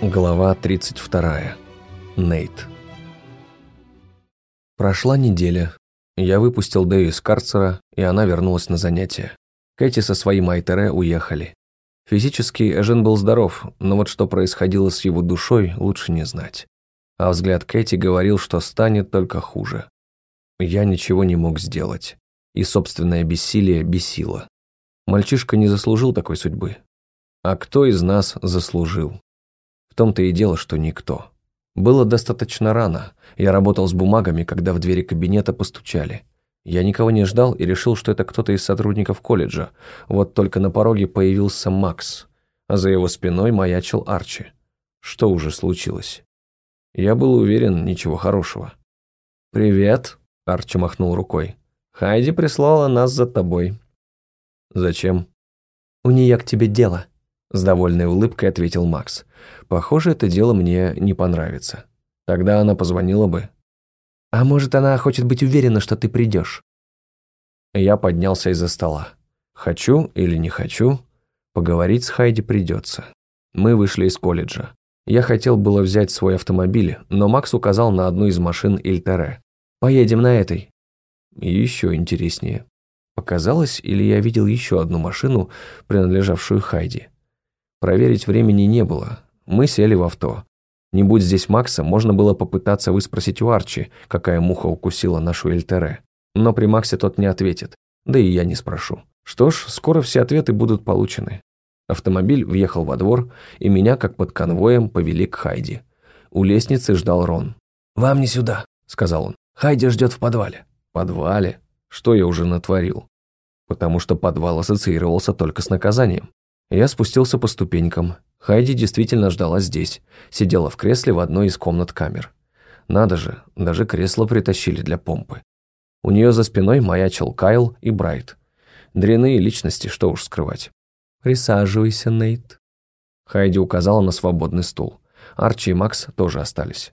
Глава 32. Нейт. Прошла неделя. Я выпустил Дэю из карцера, и она вернулась на занятия. Кэти со своим Айтере уехали. Физически Эжен был здоров, но вот что происходило с его душой, лучше не знать. А взгляд Кэти говорил, что станет только хуже. Я ничего не мог сделать, и собственное бессилие бесило. Мальчишка не заслужил такой судьбы. А кто из нас заслужил? Том-то и дело, что никто. Было достаточно рано. Я работал с бумагами, когда в двери кабинета постучали. Я никого не ждал и решил, что это кто-то из сотрудников колледжа. Вот только на пороге появился Макс, а за его спиной маячил Арчи. Что уже случилось? Я был уверен, ничего хорошего. «Привет», — Арчи махнул рукой. «Хайди прислала нас за тобой». «Зачем?» «У нее к тебе дело», — с довольной улыбкой ответил Макс. «Похоже, это дело мне не понравится. Тогда она позвонила бы». «А может, она хочет быть уверена, что ты придешь?» Я поднялся из-за стола. Хочу или не хочу, поговорить с Хайди придется. Мы вышли из колледжа. Я хотел было взять свой автомобиль, но Макс указал на одну из машин Ильтере. «Поедем на этой». Еще интереснее. Показалось, или я видел еще одну машину, принадлежавшую Хайди. Проверить времени не было. Мы сели в авто. Не будь здесь Макса, можно было попытаться выспросить у Арчи, какая муха укусила нашу Эльтере. Но при Максе тот не ответит. Да и я не спрошу. Что ж, скоро все ответы будут получены. Автомобиль въехал во двор, и меня, как под конвоем, повели к Хайди. У лестницы ждал Рон. «Вам не сюда», — сказал он. «Хайди ждет в подвале». «Подвале? Что я уже натворил?» потому что подвал ассоциировался только с наказанием. Я спустился по ступенькам. Хайди действительно ждала здесь, сидела в кресле в одной из комнат камер. Надо же, даже кресло притащили для помпы. У нее за спиной маячил Кайл и Брайт. Дряные личности, что уж скрывать. «Присаживайся, Нейт». Хайди указала на свободный стул. Арчи и Макс тоже остались.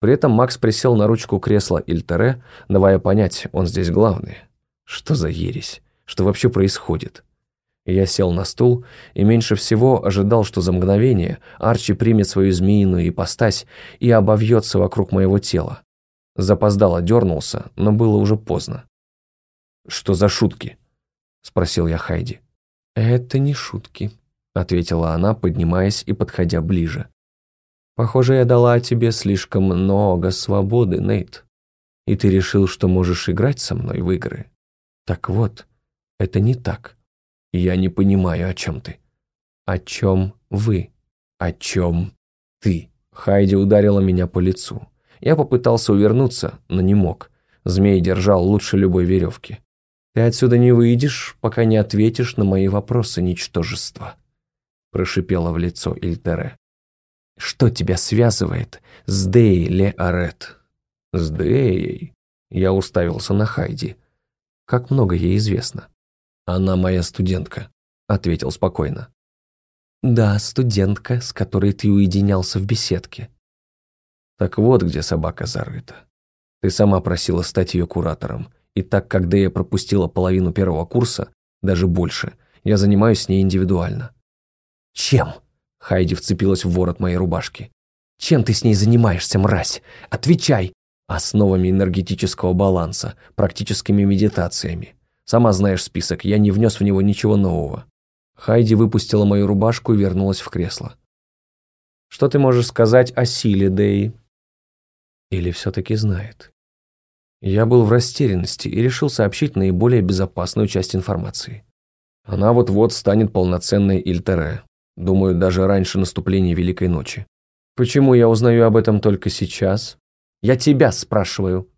При этом Макс присел на ручку кресла Ильтере, давая понять, он здесь главный. Что за ересь? Что вообще происходит? Я сел на стул и меньше всего ожидал, что за мгновение Арчи примет свою змеиную ипостась и обовьется вокруг моего тела. Запоздало дернулся, но было уже поздно. «Что за шутки?» – спросил я Хайди. «Это не шутки», – ответила она, поднимаясь и подходя ближе. «Похоже, я дала тебе слишком много свободы, Нейт, и ты решил, что можешь играть со мной в игры. Так вот, это не так. Я не понимаю, о чем ты. О чем вы? О чем ты? Хайди ударила меня по лицу. Я попытался увернуться, но не мог. Змей держал лучше любой веревки. Ты отсюда не выйдешь, пока не ответишь на мои вопросы, ничтожество. Прошипела в лицо Ильтере. Что тебя связывает с Деей Ле Арет? С Деей? Я уставился на Хайди. Как много ей известно. «Она моя студентка», — ответил спокойно. «Да, студентка, с которой ты уединялся в беседке». «Так вот, где собака зарыта. Ты сама просила стать ее куратором, и так как Дэя пропустила половину первого курса, даже больше, я занимаюсь с ней индивидуально». «Чем?» — Хайди вцепилась в ворот моей рубашки. «Чем ты с ней занимаешься, мразь? Отвечай!» «Основами энергетического баланса, практическими медитациями, Сама знаешь список, я не внес в него ничего нового. Хайди выпустила мою рубашку и вернулась в кресло. Что ты можешь сказать о силе Дэи? Или все-таки знает? Я был в растерянности и решил сообщить наиболее безопасную часть информации. Она вот-вот станет полноценной Ильтере. Думаю, даже раньше наступления Великой Ночи. Почему я узнаю об этом только сейчас? Я тебя спрашиваю.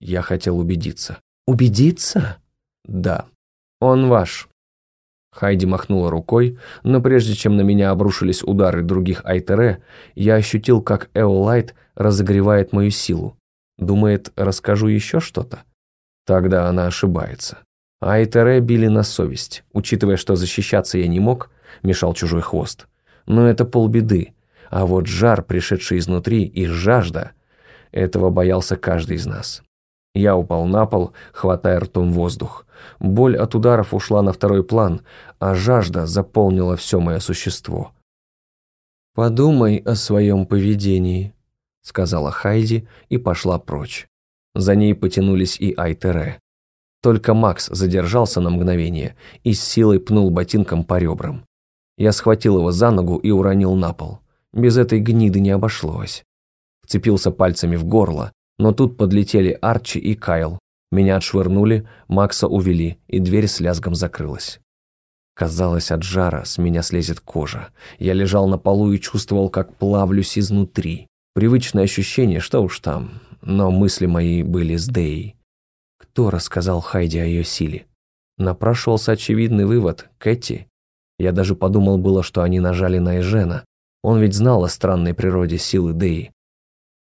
Я хотел убедиться. Убедиться? «Да, он ваш». Хайди махнула рукой, но прежде чем на меня обрушились удары других Айтере, я ощутил, как Эолайт разогревает мою силу. Думает, расскажу еще что-то? Тогда она ошибается. Айтере били на совесть, учитывая, что защищаться я не мог, мешал чужой хвост. Но это полбеды. А вот жар, пришедший изнутри, и жажда, этого боялся каждый из нас. Я упал на пол, хватая ртом воздух. Боль от ударов ушла на второй план, а жажда заполнила все мое существо. «Подумай о своем поведении», — сказала Хайди и пошла прочь. За ней потянулись и Айтере. Только Макс задержался на мгновение и с силой пнул ботинком по ребрам. Я схватил его за ногу и уронил на пол. Без этой гниды не обошлось. Вцепился пальцами в горло, но тут подлетели Арчи и Кайл. Меня отшвырнули, Макса увели, и дверь с лязгом закрылась. Казалось, от жара с меня слезет кожа. Я лежал на полу и чувствовал, как плавлюсь изнутри. Привычное ощущение, что уж там, но мысли мои были с Деей. Кто рассказал Хайди о ее силе? Напрашивался очевидный вывод – Кэти. Я даже подумал было, что они нажали на Эжена. Он ведь знал о странной природе силы Деи.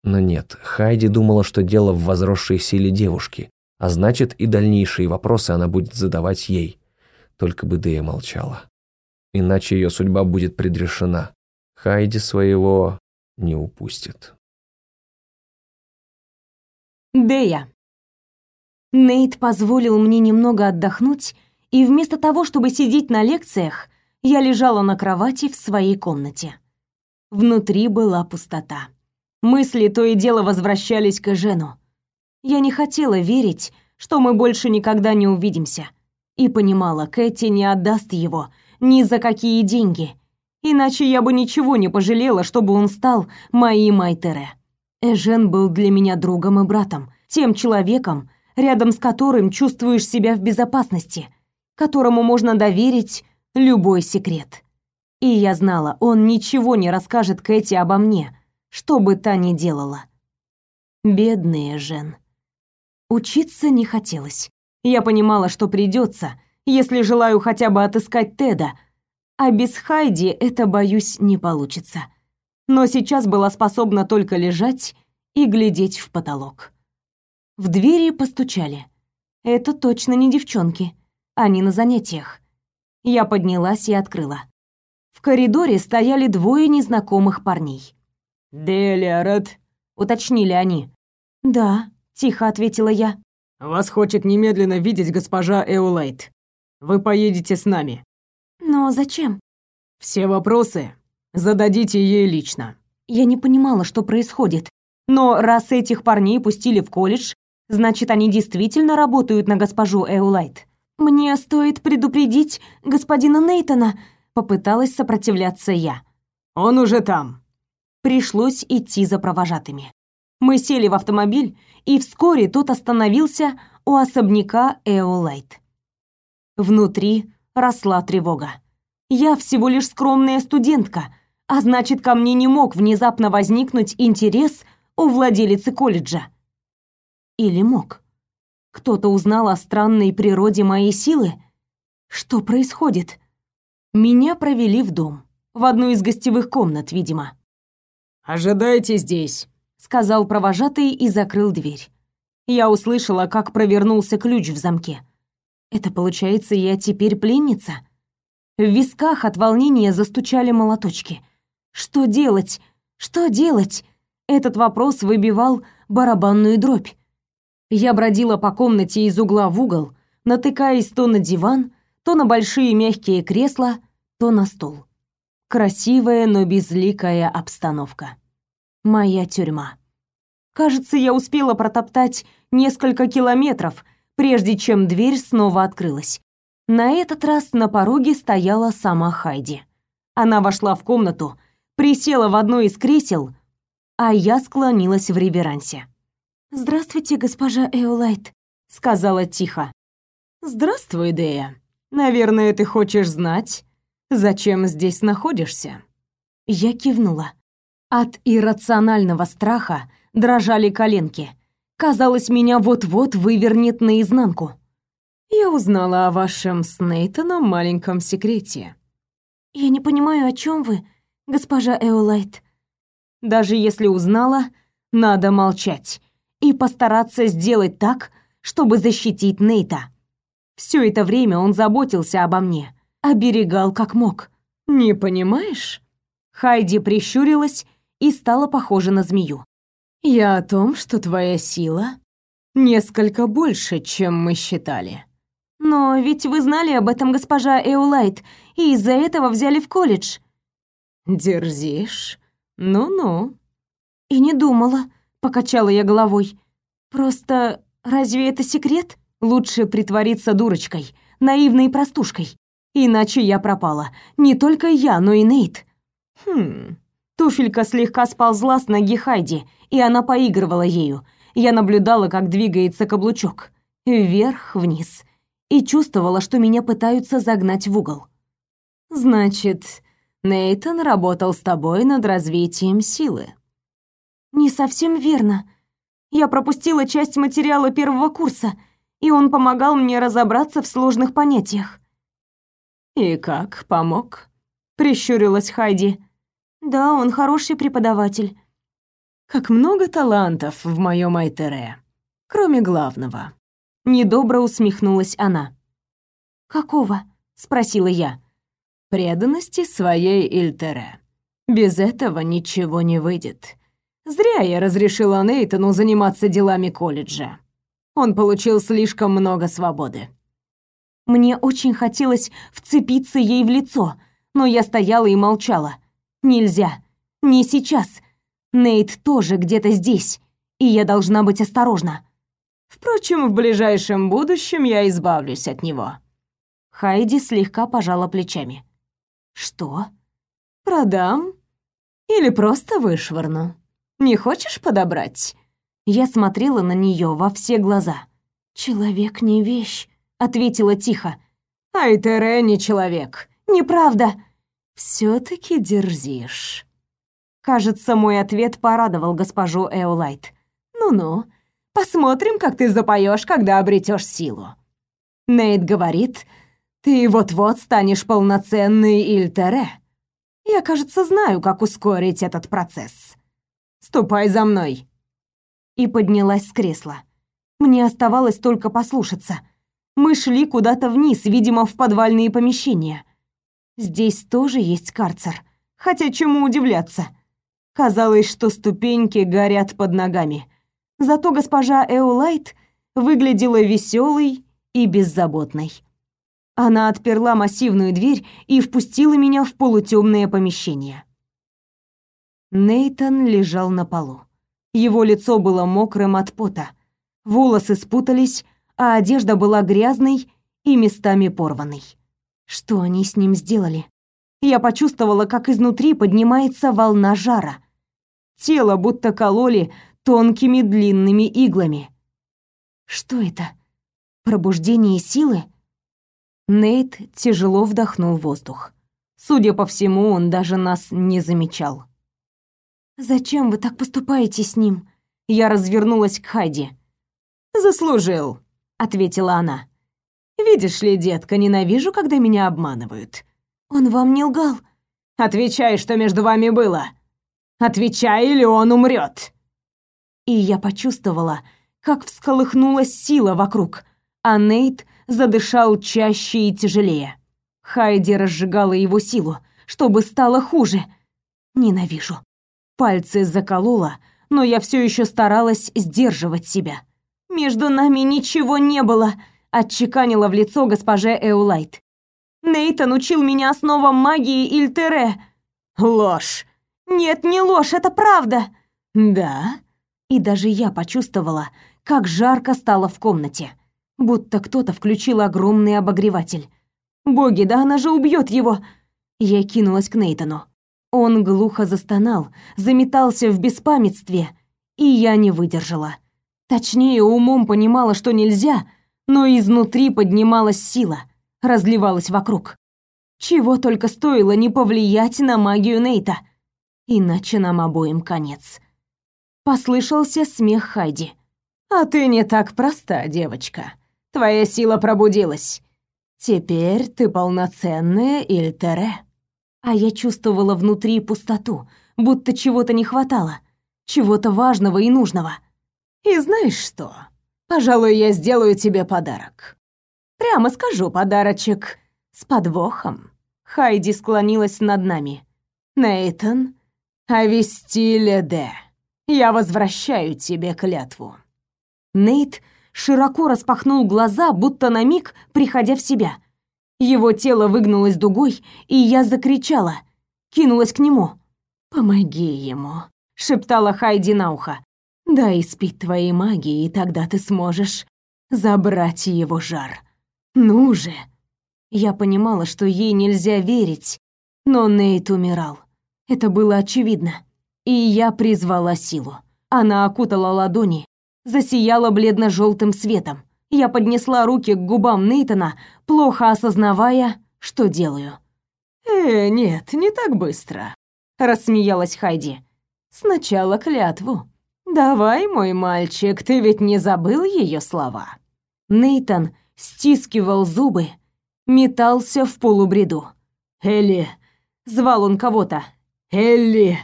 Но нет, Хайди думала, что дело в возросшей силе девушки, а значит и дальнейшие вопросы она будет задавать ей. Только бы Дея молчала. Иначе ее судьба будет предрешена. Хайди своего не упустит. Дея. Нейт позволил мне немного отдохнуть, и вместо того, чтобы сидеть на лекциях, я лежала на кровати в своей комнате. Внутри была пустота. Мысли то и дело возвращались к Жену. Я не хотела верить, что мы больше никогда не увидимся и понимала, Кэти не отдаст его ни за какие деньги, иначе я бы ничего не пожалела, чтобы он стал моим Айтере. Эжен был для меня другом и братом, тем человеком, рядом с которым чувствуешь себя в безопасности, которому можно доверить любой секрет. И я знала, он ничего не расскажет Кэти обо мне, что бы та ни делала. Бедный Эжен. Учиться не хотелось. Я понимала, что придется, если желаю хотя бы отыскать Теда, а без Хайди это, боюсь, не получится. Но сейчас была способна только лежать и глядеть в потолок. В двери постучали. Это точно не девчонки. Они на занятиях. Я поднялась и открыла. В коридоре стояли двое незнакомых парней. «Делиарет», — уточнили они. «Да», — тихо ответила я. Вас хочет немедленно видеть госпожа Эулайт. Вы поедете с нами. Но зачем? Все вопросы зададите ей лично. Я не понимала, что происходит. Но раз этих парней пустили в колледж, значит, они действительно работают на госпожу Эулайт. Мне стоит предупредить господина Нейтона, попыталась сопротивляться я. Он уже там. Пришлось идти за провожатыми. Мы сели в автомобиль, и вскоре тот остановился у особняка Эолайт. Внутри росла тревога. Я всего лишь скромная студентка, а значит, ко мне не мог внезапно возникнуть интерес у владелицы колледжа. Или мог? Кто-то узнал о странной природе моей силы? Что происходит? Меня провели в дом, в одну из гостевых комнат, видимо. «Ожидайте здесь», сказал провожатый и закрыл дверь. Я услышала, как провернулся ключ в замке. Это получается, я теперь пленница? В висках от волнения застучали молоточки. Что делать? Что делать? Этот вопрос выбивал барабанную дробь. Я бродила по комнате из угла в угол, натыкаясь то на диван, то на большие мягкие кресла, то на стол. Красивая, но безликая обстановка моя тюрьма. Кажется, я успела протоптать несколько километров, прежде чем дверь снова открылась. На этот раз на пороге стояла сама Хайди. Она вошла в комнату, присела в одно из кресел, а я склонилась в реверансе. «Здравствуйте, госпожа Эолайт», — сказала тихо. «Здравствуй, Дея. Наверное, ты хочешь знать, зачем здесь находишься?» Я кивнула. От иррационального страха дрожали коленки. Казалось, меня вот-вот вывернет наизнанку. Я узнала о вашем с Нейтаном маленьком секрете. Я не понимаю, о чем вы, госпожа Эолайт. Даже если узнала, надо молчать и постараться сделать так, чтобы защитить Нейта. Все это время он заботился обо мне, оберегал как мог. Не понимаешь? Хайди прищурилась и стала похожа на змею. «Я о том, что твоя сила несколько больше, чем мы считали». «Но ведь вы знали об этом, госпожа Эулайт, и из-за этого взяли в колледж». Дерзишь? Ну-ну. И не думала, покачала я головой. Просто разве это секрет? Лучше притвориться дурочкой, наивной простушкой. Иначе я пропала. Не только я, но и Нейт. Хм. Туфелька слегка сползла с ноги Хайди, и она поигрывала ею. Я наблюдала, как двигается каблучок. Вверх-вниз. И чувствовала, что меня пытаются загнать в угол. Значит, Нейтон работал с тобой над развитием силы. Не совсем верно. Я пропустила часть материала первого курса, и он помогал мне разобраться в сложных понятиях. «И как, помог?» — прищурилась Хайди. «Да, он хороший преподаватель». «Как много талантов в моем Айтере, кроме главного». Недобро усмехнулась она. «Какого?» — спросила я. «Преданности своей Ильтере. Без этого ничего не выйдет. Зря я разрешила Нейтану заниматься делами колледжа. Он получил слишком много свободы. Мне очень хотелось вцепиться ей в лицо, но я стояла и молчала. Нельзя. Не сейчас. Нейт тоже где-то здесь, и я должна быть осторожна. Впрочем, в ближайшем будущем я избавлюсь от него. Хайди слегка пожала плечами. Что? Продам или просто вышвырну. Не хочешь подобрать? Я смотрела на нее во все глаза. Человек не вещь ответила тихо. Айтере не человек. Неправда. Все таки дерзишь. Кажется, мой ответ порадовал госпожу Эолайт. Ну-ну, посмотрим, как ты запоешь, когда обретешь силу. Нейт говорит, ты вот-вот станешь полноценной Ильтере. Я, кажется, знаю, как ускорить этот процесс. Ступай за мной. И поднялась с кресла. Мне оставалось только послушаться — мы шли куда-то вниз, видимо, в подвальные помещения. Здесь тоже есть карцер. Хотя чему удивляться? Казалось, что ступеньки горят под ногами. Зато госпожа Эолайт выглядела веселой и беззаботной. Она отперла массивную дверь и впустила меня в полутемное помещение. Нейтон лежал на полу. Его лицо было мокрым от пота. Волосы спутались, а одежда была грязной и местами порванной. Что они с ним сделали? Я почувствовала, как изнутри поднимается волна жара. Тело будто кололи тонкими длинными иглами. Что это? Пробуждение силы? Нейт тяжело вдохнул воздух. Судя по всему, он даже нас не замечал. «Зачем вы так поступаете с ним?» Я развернулась к Хайди. «Заслужил», ответила она. Видишь ли, детка, ненавижу, когда меня обманывают. Он вам не лгал. Отвечай, что между вами было. Отвечай, или он умрет. И я почувствовала, как всколыхнулась сила вокруг, а Нейт задышал чаще и тяжелее. Хайди разжигала его силу, чтобы стало хуже. Ненавижу. Пальцы заколола, но я все еще старалась сдерживать себя. Между нами ничего не было, отчеканила в лицо госпоже Эулайт. Нейтан учил меня основам магии Ильтере. Ложь. Нет, не ложь, это правда. Да. И даже я почувствовала, как жарко стало в комнате, будто кто-то включил огромный обогреватель. Боги, да она же убьет его. Я кинулась к Нейтану. Он глухо застонал, заметался в беспамятстве, и я не выдержала. Точнее, умом понимала, что нельзя, но изнутри поднималась сила, разливалась вокруг. Чего только стоило не повлиять на магию Нейта. Иначе нам обоим конец. Послышался смех Хайди. «А ты не так проста, девочка. Твоя сила пробудилась. Теперь ты полноценная Ильтере». А я чувствовала внутри пустоту, будто чего-то не хватало, чего-то важного и нужного. И знаешь что? Пожалуй, я сделаю тебе подарок. Прямо скажу, подарочек с подвохом. Хайди склонилась над нами. Нейтан, Авестиле Де, я возвращаю тебе клятву. Нейт широко распахнул глаза, будто на миг приходя в себя. Его тело выгнулось дугой, и я закричала. кинулась к нему. «Помоги ему», — шептала Хайди на ухо. «Дай спить твоей магии, и тогда ты сможешь забрать его жар. Ну же!» Я понимала, что ей нельзя верить, но Нейт умирал. Это было очевидно. И я призвала силу. Она окутала ладони, засияла бледно желтым светом. Я поднесла руки к губам Нейтона, плохо осознавая, что делаю. «Э, нет, не так быстро», — рассмеялась Хайди. «Сначала клятву. Давай, мой мальчик, ты ведь не забыл ее слова?» Нейтон стискивал зубы, метался в полубреду. «Элли!» — звал он кого-то. «Элли!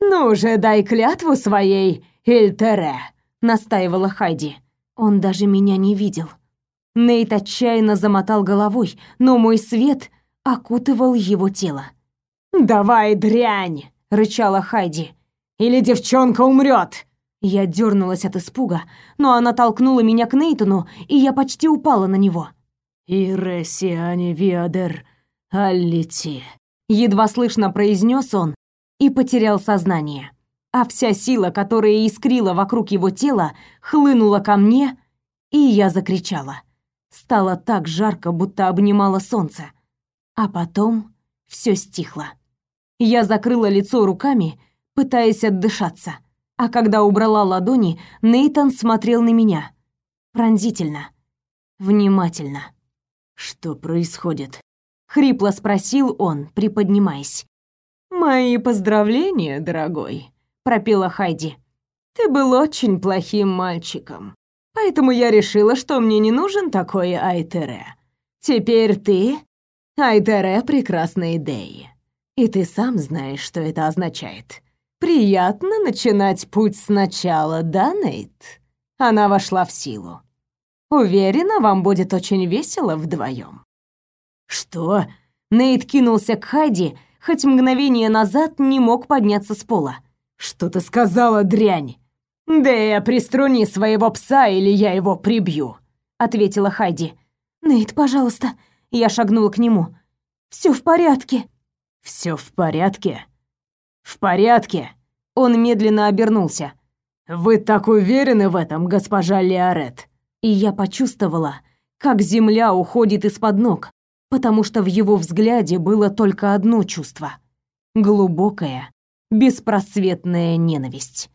Ну же, дай клятву своей, Эльтере!» — настаивала Хайди. Он даже меня не видел. Нейт отчаянно замотал головой, но мой свет окутывал его тело. «Давай, дрянь!» — рычала Хайди. «Или девчонка умрет!» Я дернулась от испуга, но она толкнула меня к Нейтону, и я почти упала на него. «Иресиане виадер аллити», — едва слышно произнес он и потерял сознание а вся сила, которая искрила вокруг его тела, хлынула ко мне, и я закричала. Стало так жарко, будто обнимало солнце. А потом все стихло. Я закрыла лицо руками, пытаясь отдышаться. А когда убрала ладони, Нейтан смотрел на меня. Пронзительно. Внимательно. «Что происходит?» — хрипло спросил он, приподнимаясь. «Мои поздравления, дорогой», пропела Хайди. Ты был очень плохим мальчиком. Поэтому я решила, что мне не нужен такой Айтере. Теперь ты Айтере прекрасной Деи. И ты сам знаешь, что это означает. Приятно начинать путь сначала, да, Нейт? Она вошла в силу. Уверена, вам будет очень весело вдвоем. Что? Нейт кинулся к Хайди, хоть мгновение назад не мог подняться с пола. «Что ты сказала, дрянь?» «Да я приструни своего пса, или я его прибью», — ответила Хайди. «Нейт, пожалуйста». Я шагнула к нему. «Все в порядке». «Все в порядке?» «В порядке?» Он медленно обернулся. «Вы так уверены в этом, госпожа Леорет?» И я почувствовала, как земля уходит из-под ног, потому что в его взгляде было только одно чувство — глубокое, беспросветная ненависть.